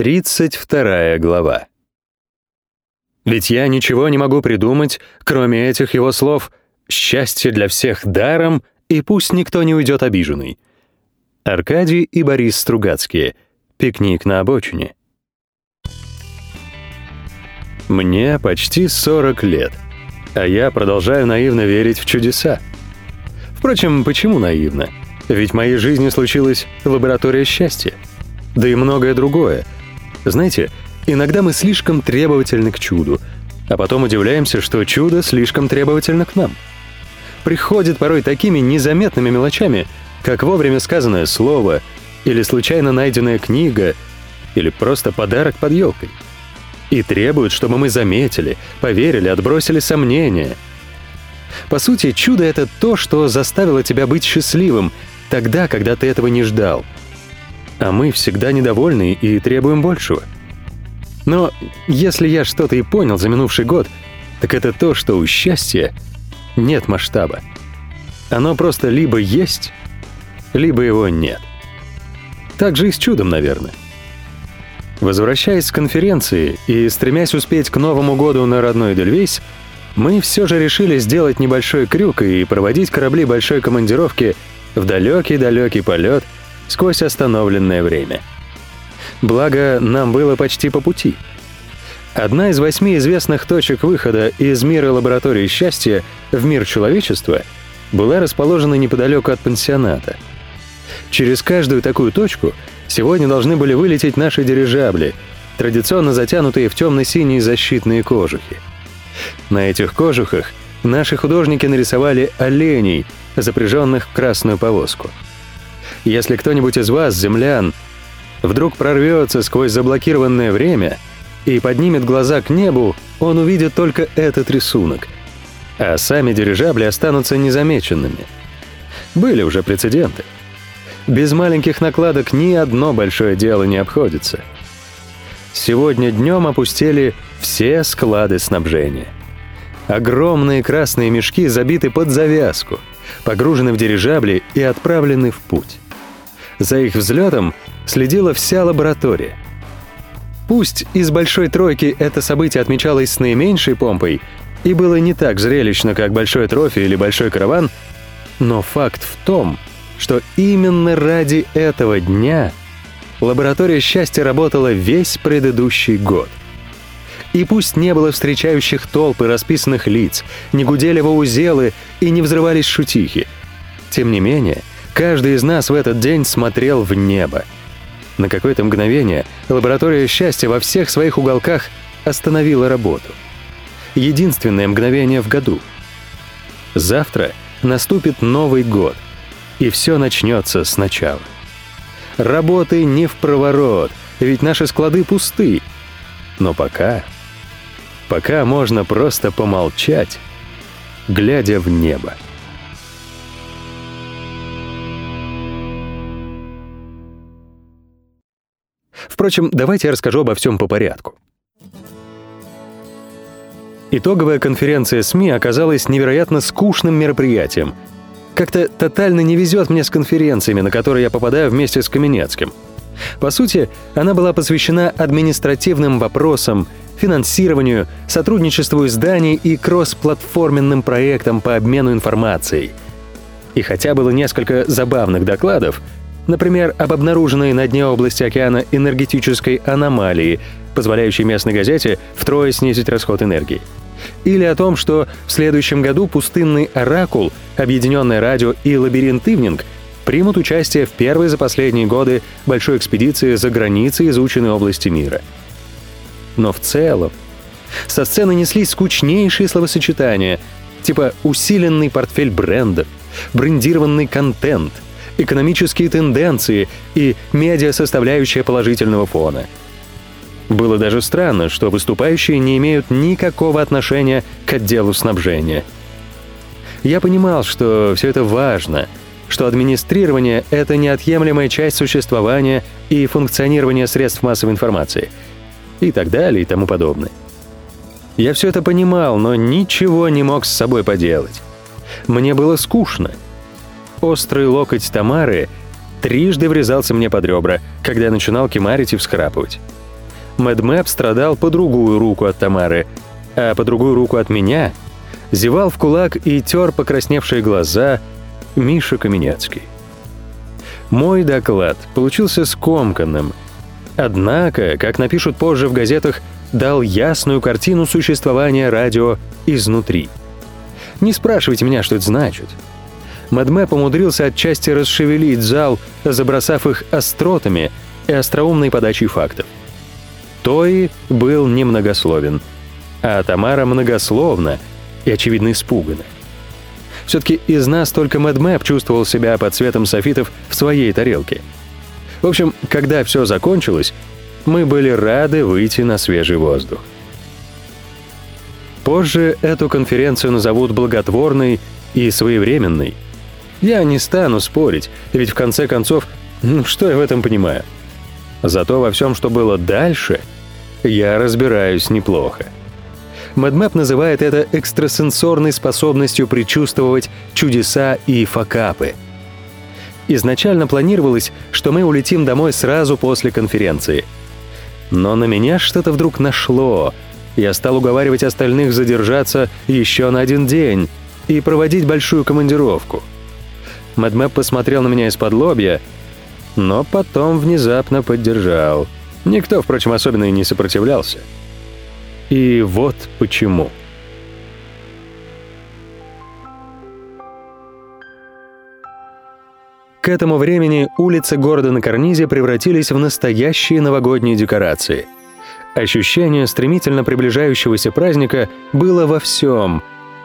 32 глава. Ведь я ничего не могу придумать, кроме этих его слов «счастье для всех даром, и пусть никто не уйдет обиженный». Аркадий и Борис Стругацкие. Пикник на обочине. Мне почти 40 лет, а я продолжаю наивно верить в чудеса. Впрочем, почему наивно? Ведь в моей жизни случилась лаборатория счастья. Да и многое другое — знаете, иногда мы слишком требовательны к чуду, а потом удивляемся, что чудо слишком требовательно к нам. Приходит порой такими незаметными мелочами, как вовремя сказанное слово, или случайно найденная книга, или просто подарок под елкой. И требует, чтобы мы заметили, поверили, отбросили сомнения. По сути, чудо — это то, что заставило тебя быть счастливым тогда, когда ты этого не ждал — а мы всегда недовольны и требуем большего. Но если я что-то и понял за минувший год, так это то, что у счастья нет масштаба. Оно просто либо есть, либо его нет. Так же и с чудом, наверное. Возвращаясь с конференции и стремясь успеть к Новому году на родной Дельвейс, мы все же решили сделать небольшой крюк и проводить корабли большой командировки в далекий-далекий полет — сквозь остановленное время. Благо, нам было почти по пути. Одна из восьми известных точек выхода из мира лаборатории счастья в мир человечества была расположена неподалеку от пансионата. Через каждую такую точку сегодня должны были вылететь наши дирижабли, традиционно затянутые в темно-синие защитные кожухи. На этих кожухах наши художники нарисовали оленей, запряженных в красную повозку — если кто-нибудь из вас, землян, вдруг прорвется сквозь заблокированное время и поднимет глаза к небу, он увидит только этот рисунок, а сами дирижабли останутся незамеченными. Были уже прецеденты. Без маленьких накладок ни одно большое дело не обходится. Сегодня днем опустили все склады снабжения. Огромные красные мешки забиты под завязку, погружены в дирижабли и отправлены в путь. За их взлетом следила вся лаборатория. Пусть из большой тройки это событие отмечалось с наименьшей помпой и было не так зрелищно, как большой трофей или большой караван, но факт в том, что именно ради этого дня лаборатория счастья работала весь предыдущий год. И пусть не было встречающих толпы расписанных лиц, не гудели ваузелы и не взрывались шутихи, тем не менее, Каждый из нас в этот день смотрел в небо. На какое-то мгновение лаборатория счастья во всех своих уголках остановила работу. Единственное мгновение в году. Завтра наступит Новый год, и все начнется сначала. Работы не в проворот, ведь наши склады пусты. Но пока... Пока можно просто помолчать, глядя в небо. Впрочем, давайте я расскажу обо всем по порядку. Итоговая конференция СМИ оказалась невероятно скучным мероприятием. Как-то тотально не везет мне с конференциями, на которые я попадаю вместе с Каменецким. По сути, она была посвящена административным вопросам, финансированию, сотрудничеству изданий и кросс-платформенным проектам по обмену информацией. И хотя было несколько забавных докладов, Например, об обнаруженной на дне области океана энергетической аномалии, позволяющей местной газете втрое снизить расход энергии. Или о том, что в следующем году пустынный «Оракул», Объединенное радио и «Лабиринт Ивнинг» примут участие в первой за последние годы большой экспедиции за границы изученной области мира. Но в целом со сцены неслись скучнейшие словосочетания, типа «усиленный портфель брендов», «брендированный контент», экономические тенденции и медиа-составляющая положительного фона. Было даже странно, что выступающие не имеют никакого отношения к отделу снабжения. Я понимал, что все это важно, что администрирование — это неотъемлемая часть существования и функционирования средств массовой информации и так далее и тому подобное. Я все это понимал, но ничего не мог с собой поделать. Мне было скучно — Острый локоть Тамары трижды врезался мне под ребра, когда я начинал кемарить и вскрапывать. Мэдмэп страдал по другую руку от Тамары, а по другую руку от меня зевал в кулак и тер покрасневшие глаза Миша Каменецкий. Мой доклад получился скомканным, однако, как напишут позже в газетах, дал ясную картину существования радио изнутри. Не спрашивайте меня, что это значит. Мэдмэп умудрился отчасти расшевелить зал, забросав их остротами и остроумной подачей фактов. Той был немногословен, а Тамара многословна и, очевидно, испугана. Все-таки из нас только Мэдмэп чувствовал себя под цветом софитов в своей тарелке. В общем, когда все закончилось, мы были рады выйти на свежий воздух. Позже эту конференцию назовут благотворной и своевременной. Я не стану спорить, ведь в конце концов, ну, что я в этом понимаю? Зато во всем, что было дальше, я разбираюсь неплохо. MadMap называет это экстрасенсорной способностью предчувствовать чудеса и факапы. Изначально планировалось, что мы улетим домой сразу после конференции. Но на меня что-то вдруг нашло. Я стал уговаривать остальных задержаться еще на один день и проводить большую командировку. MadMap посмотрел на меня из-под лобья, но потом внезапно поддержал. Никто, впрочем, особенно и не сопротивлялся. И вот почему. К этому времени улицы города на карнизе превратились в настоящие новогодние декорации. Ощущение стремительно приближающегося праздника было во всем,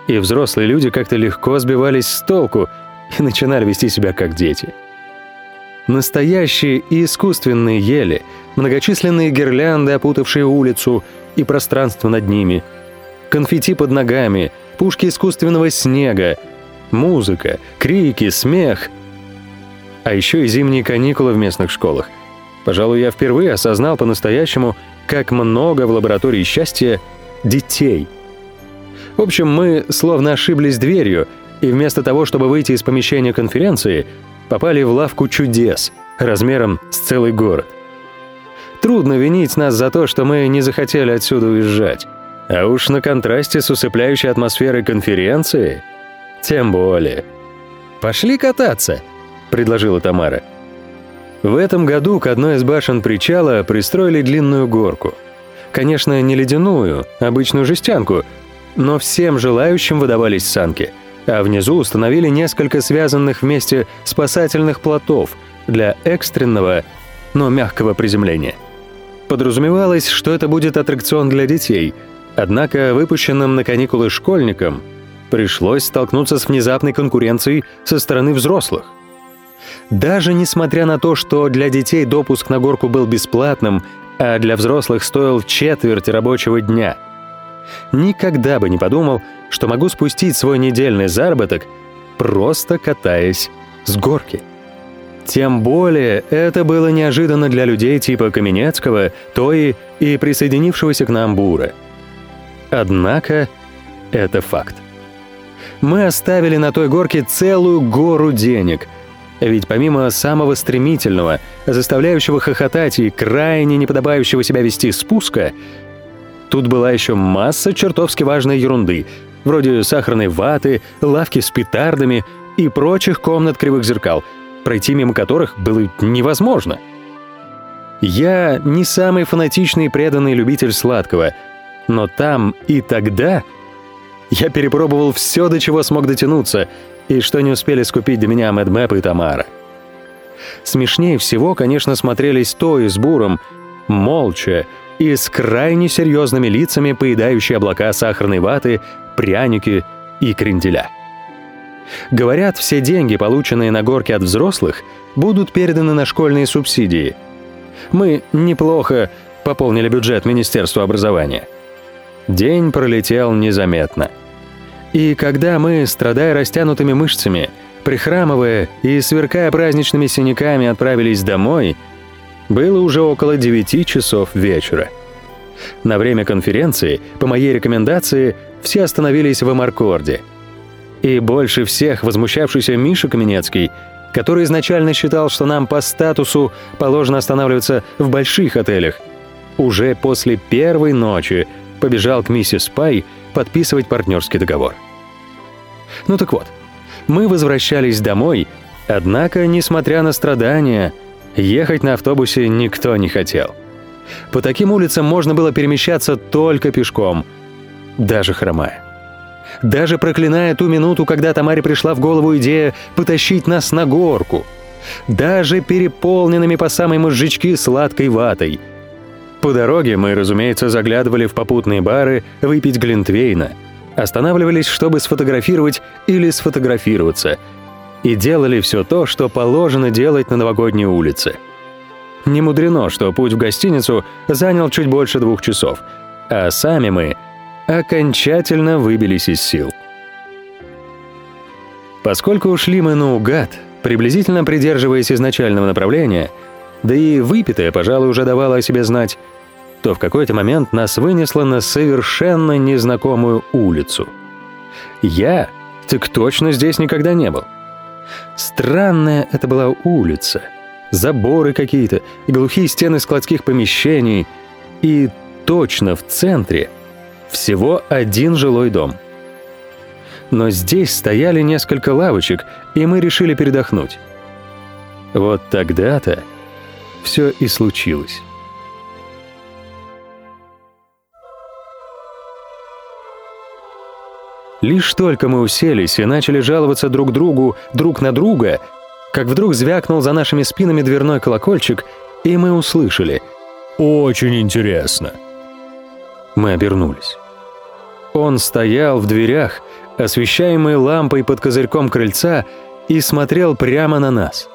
и взрослые люди как-то легко сбивались с толку и начинали вести себя как дети. Настоящие и искусственные ели, многочисленные гирлянды, опутавшие улицу и пространство над ними, конфетти под ногами, пушки искусственного снега, музыка, крики, смех. А еще и зимние каникулы в местных школах. Пожалуй, я впервые осознал по-настоящему, как много в лаборатории счастья детей. В общем, мы словно ошиблись дверью, и вместо того, чтобы выйти из помещения конференции, попали в лавку чудес размером с целый город. Трудно винить нас за то, что мы не захотели отсюда уезжать. А уж на контрасте с усыпляющей атмосферой конференции тем более. «Пошли кататься», — предложила Тамара. В этом году к одной из башен причала пристроили длинную горку. Конечно, не ледяную, обычную жестянку, но всем желающим выдавались санки — а внизу установили несколько связанных вместе спасательных плотов для экстренного, но мягкого приземления. Подразумевалось, что это будет аттракцион для детей, однако выпущенным на каникулы школьникам пришлось столкнуться с внезапной конкуренцией со стороны взрослых. Даже несмотря на то, что для детей допуск на горку был бесплатным, а для взрослых стоил четверть рабочего дня – Никогда бы не подумал, что могу спустить свой недельный заработок, просто катаясь с горки. Тем более это было неожиданно для людей типа Каменецкого, Тои и присоединившегося к нам Бура. Однако это факт. Мы оставили на той горке целую гору денег, ведь помимо самого стремительного, заставляющего хохотать и крайне неподобающего себя вести спуска, Тут была еще масса чертовски важной ерунды, вроде сахарной ваты, лавки с петардами и прочих комнат кривых зеркал, пройти мимо которых было невозможно. Я не самый фанатичный и преданный любитель сладкого, но там и тогда я перепробовал все, до чего смог дотянуться, и что не успели скупить до меня Мэдмэп и Тамара. Смешнее всего, конечно, смотрелись то и с Буром, молча, и с крайне серьезными лицами, поедающие облака сахарной ваты, пряники и кренделя. Говорят, все деньги, полученные на горке от взрослых, будут переданы на школьные субсидии. Мы неплохо пополнили бюджет Министерства образования. День пролетел незаметно. И когда мы, страдая растянутыми мышцами, прихрамывая и сверкая праздничными синяками, отправились домой — было уже около 9 часов вечера. На время конференции, по моей рекомендации, все остановились в Эмаркорде. И больше всех возмущавшийся Миша Каменецкий, который изначально считал, что нам по статусу положено останавливаться в больших отелях, уже после первой ночи побежал к миссис Пай подписывать партнерский договор. Ну так вот, мы возвращались домой, однако, несмотря на страдания, ехать на автобусе никто не хотел. По таким улицам можно было перемещаться только пешком, даже хромая. Даже проклиная ту минуту, когда Тамаре пришла в голову идея потащить нас на горку. Даже переполненными по самой мозжечки сладкой ватой. По дороге мы, разумеется, заглядывали в попутные бары выпить глинтвейна. Останавливались, чтобы сфотографировать или сфотографироваться. И делали все то, что положено делать на новогодней улице. Не мудрено, что путь в гостиницу занял чуть больше двух часов, а сами мы окончательно выбились из сил. Поскольку ушли мы наугад, приблизительно придерживаясь изначального направления, да и выпитое, пожалуй, уже давало о себе знать, то в какой-то момент нас вынесло на совершенно незнакомую улицу. Я так точно здесь никогда не был. Странная это была улица. Заборы какие-то, глухие стены складских помещений. И точно в центре — всего один жилой дом. Но здесь стояли несколько лавочек, и мы решили передохнуть. Вот тогда-то все и случилось. Лишь только мы уселись и начали жаловаться друг другу, друг на друга, как вдруг звякнул за нашими спинами дверной колокольчик, и мы услышали «Очень интересно». Мы обернулись. Он стоял в дверях, освещаемый лампой под козырьком крыльца, и смотрел прямо на нас.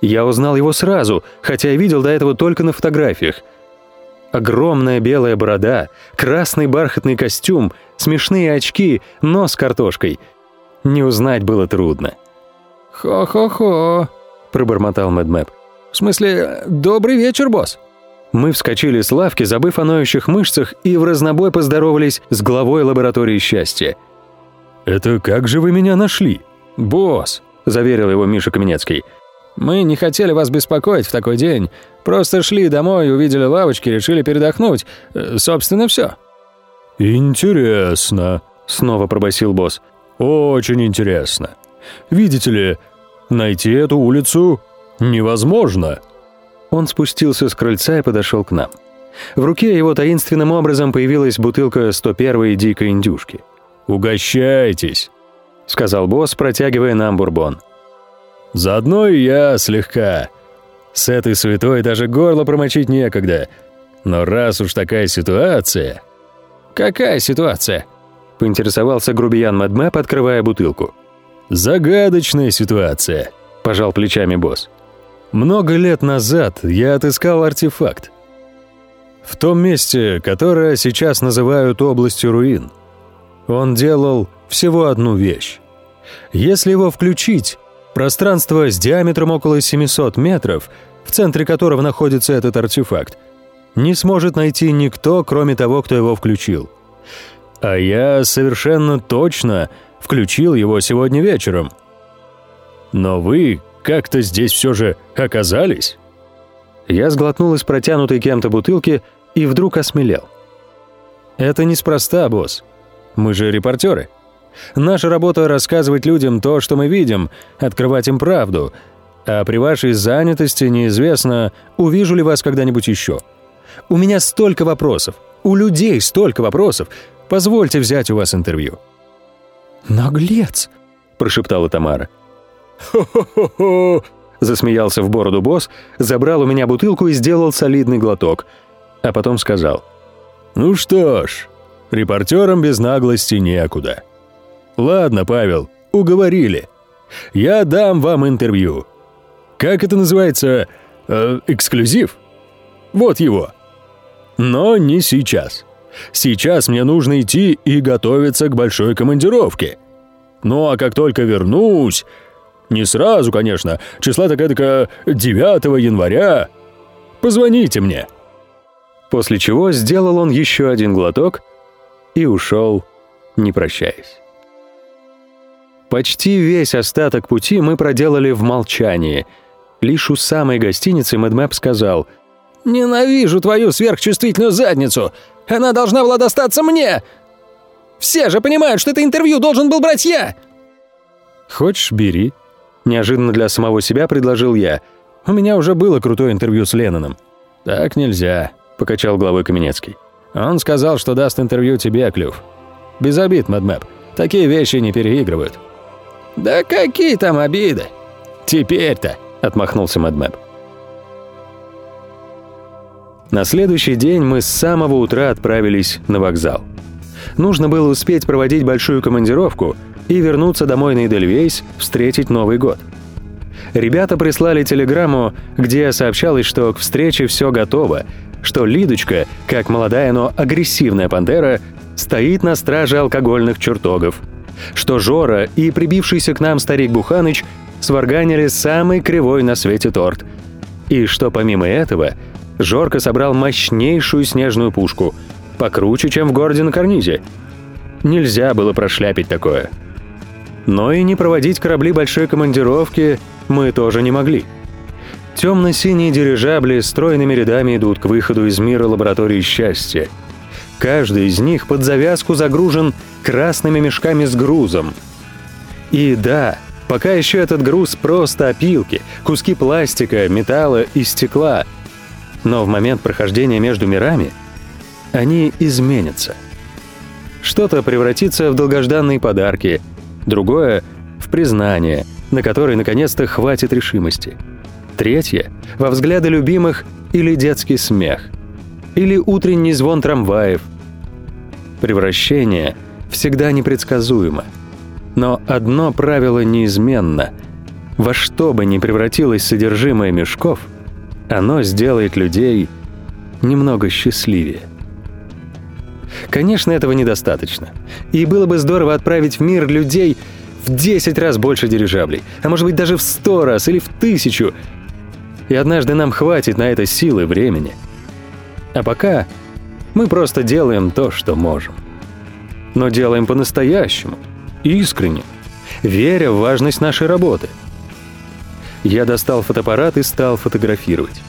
Я узнал его сразу, хотя видел до этого только на фотографиях. Огромная белая борода, красный бархатный костюм, смешные очки, нос картошкой. Не узнать было трудно. «Хо-хо-хо», — пробормотал Мэдмэп. «В смысле, добрый вечер, босс». Мы вскочили с лавки, забыв о ноющих мышцах, и в разнобой поздоровались с главой лаборатории счастья. «Это как же вы меня нашли?» «Босс», — заверил его Миша Каменецкий. «Мы не хотели вас беспокоить в такой день. Просто шли домой, увидели лавочки, решили передохнуть. Э, собственно, все». «Интересно», — снова пробасил босс. «Очень интересно. Видите ли, найти эту улицу невозможно». Он спустился с крыльца и подошел к нам. В руке его таинственным образом появилась бутылка 101-й дикой индюшки. «Угощайтесь», — сказал босс, протягивая нам бурбон. «Заодно и я слегка. С этой святой даже горло промочить некогда. Но раз уж такая ситуация...» «Какая ситуация?» — поинтересовался грубиян Мэдмэп, открывая бутылку. «Загадочная ситуация», — пожал плечами босс. Много лет назад я отыскал артефакт. В том месте, которое сейчас называют областью руин. Он делал всего одну вещь. Если его включить, пространство с диаметром около 700 метров, в центре которого находится этот артефакт, не сможет найти никто, кроме того, кто его включил. А я совершенно точно включил его сегодня вечером. Но вы, как-то здесь все же оказались?» Я сглотнул из протянутой кем-то бутылки и вдруг осмелел. «Это неспроста, босс. Мы же репортеры. Наша работа — рассказывать людям то, что мы видим, открывать им правду. А при вашей занятости неизвестно, увижу ли вас когда-нибудь еще. У меня столько вопросов. У людей столько вопросов. Позвольте взять у вас интервью». «Наглец!» — прошептала Тамара. «Хо-хо-хо-хо!» — засмеялся в бороду босс, забрал у меня бутылку и сделал солидный глоток. А потом сказал. «Ну что ж, репортерам без наглости некуда. Ладно, Павел, уговорили. Я дам вам интервью. Как это называется? Э, эксклюзив? Вот его. Но не сейчас. Сейчас мне нужно идти и готовиться к большой командировке. Ну а как только вернусь, не сразу, конечно. Числа так эдак 9 января. Позвоните мне». После чего сделал он еще один глоток и ушел, не прощаясь. Почти весь остаток пути мы проделали в молчании. Лишь у самой гостиницы Мэдмэп сказал Ненавижу твою сверхчувствительную задницу! Она должна была достаться мне! Все же понимают, что это интервью должен был брать я!» «Хочешь, бери», — неожиданно для самого себя предложил я. «У меня уже было крутое интервью с Ленноном». «Так нельзя», — покачал головой Каменецкий. «Он сказал, что даст интервью тебе, Клюв. Без обид, Мэдмэп. Такие вещи не переигрывают». «Да какие там обиды? Теперь-то», — отмахнулся Мэдмэп. На следующий день мы с самого утра отправились на вокзал. Нужно было успеть проводить большую командировку и вернуться домой на Эдельвейс встретить Новый год. Ребята прислали телеграмму, где сообщалось, что к встрече все готово, что Лидочка, как молодая, но агрессивная пантера, стоит на страже алкогольных чертогов, что Жора и прибившийся к нам старик Буханыч сварганили самый кривой на свете торт, и что помимо этого – Жорко собрал мощнейшую снежную пушку, покруче, чем в городе на карнизе. Нельзя было прошляпить такое. Но и не проводить корабли большой командировки мы тоже не могли. Темно-синие дирижабли стройными рядами идут к выходу из мира лаборатории счастья. Каждый из них под завязку загружен красными мешками с грузом. И да, пока еще этот груз просто опилки, куски пластика, металла и стекла — но в момент прохождения между мирами они изменятся. Что-то превратится в долгожданные подарки, другое — в признание, на которое наконец-то хватит решимости. Третье — во взгляды любимых или детский смех, или утренний звон трамваев. Превращение всегда непредсказуемо. Но одно правило неизменно — во что бы ни превратилось содержимое мешков — оно сделает людей немного счастливее. Конечно, этого недостаточно. И было бы здорово отправить в мир людей в 10 раз больше дирижаблей, а может быть даже в 100 раз или в тысячу. И однажды нам хватит на это силы времени. А пока мы просто делаем то, что можем. Но делаем по-настоящему, искренне, веря в важность нашей работы – я достал фотоаппарат и стал фотографировать.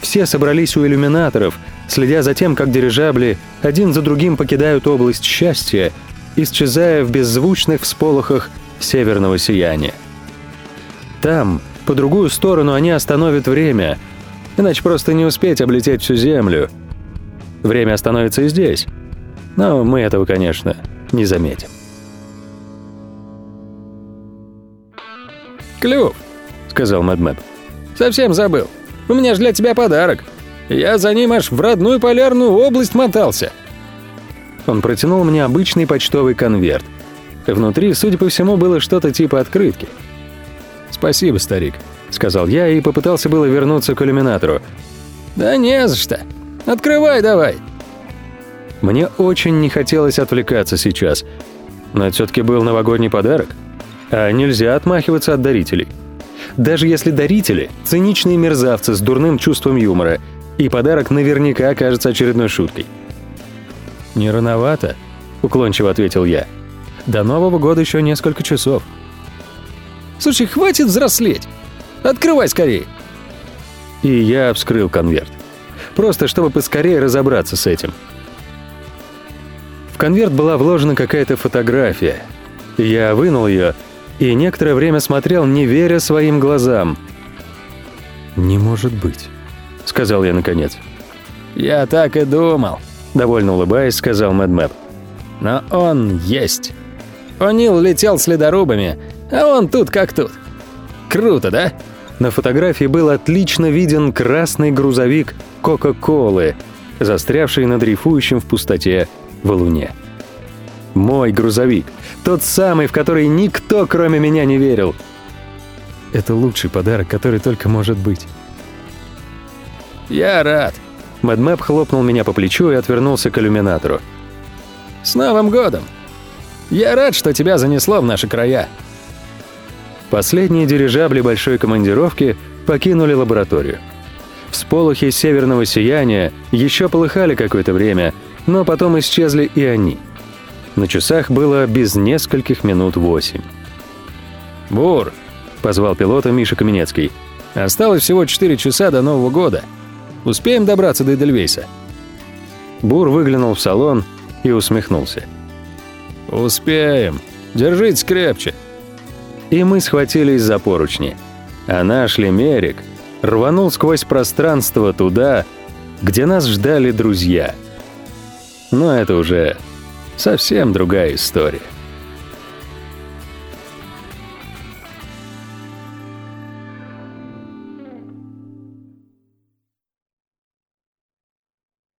Все собрались у иллюминаторов, следя за тем, как дирижабли один за другим покидают область счастья, исчезая в беззвучных всполохах северного сияния. Там, по другую сторону, они остановят время, иначе просто не успеть облететь всю Землю. Время остановится и здесь, но мы этого, конечно, не заметим. «Клюв!» Сказал Мэдмэп. «Совсем забыл. У меня же для тебя подарок. Я за ним аж в родную полярную область мотался». Он протянул мне обычный почтовый конверт. Внутри, судя по всему, было что-то типа открытки. «Спасибо, старик», — сказал я и попытался было вернуться к иллюминатору. «Да не за что. Открывай давай». Мне очень не хотелось отвлекаться сейчас, но это все-таки был новогодний подарок, а нельзя отмахиваться от дарителей даже если дарители — циничные мерзавцы с дурным чувством юмора, и подарок наверняка окажется очередной шуткой. «Не рановато», — уклончиво ответил я. «До Нового года еще несколько часов». «Слушай, хватит взрослеть! Открывай скорее!» И я вскрыл конверт. Просто чтобы поскорее разобраться с этим. В конверт была вложена какая-то фотография. Я вынул ее и некоторое время смотрел, не веря своим глазам. «Не может быть», — сказал я наконец. «Я так и думал», — довольно улыбаясь, сказал Мэдмэп. «Но он есть. О'Нил летел следорубами, а он тут как тут. Круто, да?» На фотографии был отлично виден красный грузовик Кока-Колы, застрявший над дрейфующим в пустоте валуне. Мой грузовик. Тот самый, в который никто, кроме меня, не верил. Это лучший подарок, который только может быть. «Я рад». Мэдмэп хлопнул меня по плечу и отвернулся к иллюминатору. «С Новым годом! Я рад, что тебя занесло в наши края». Последние дирижабли большой командировки покинули лабораторию. Всполохи северного сияния еще полыхали какое-то время, но потом исчезли и они. На часах было без нескольких минут восемь. «Бур!» — позвал пилота Миша Каменецкий. «Осталось всего четыре часа до Нового года. Успеем добраться до Эдельвейса?» Бур выглянул в салон и усмехнулся. «Успеем. Держитесь крепче». И мы схватились за поручни. А наш лимерик рванул сквозь пространство туда, где нас ждали друзья. Но это уже совсем другая история.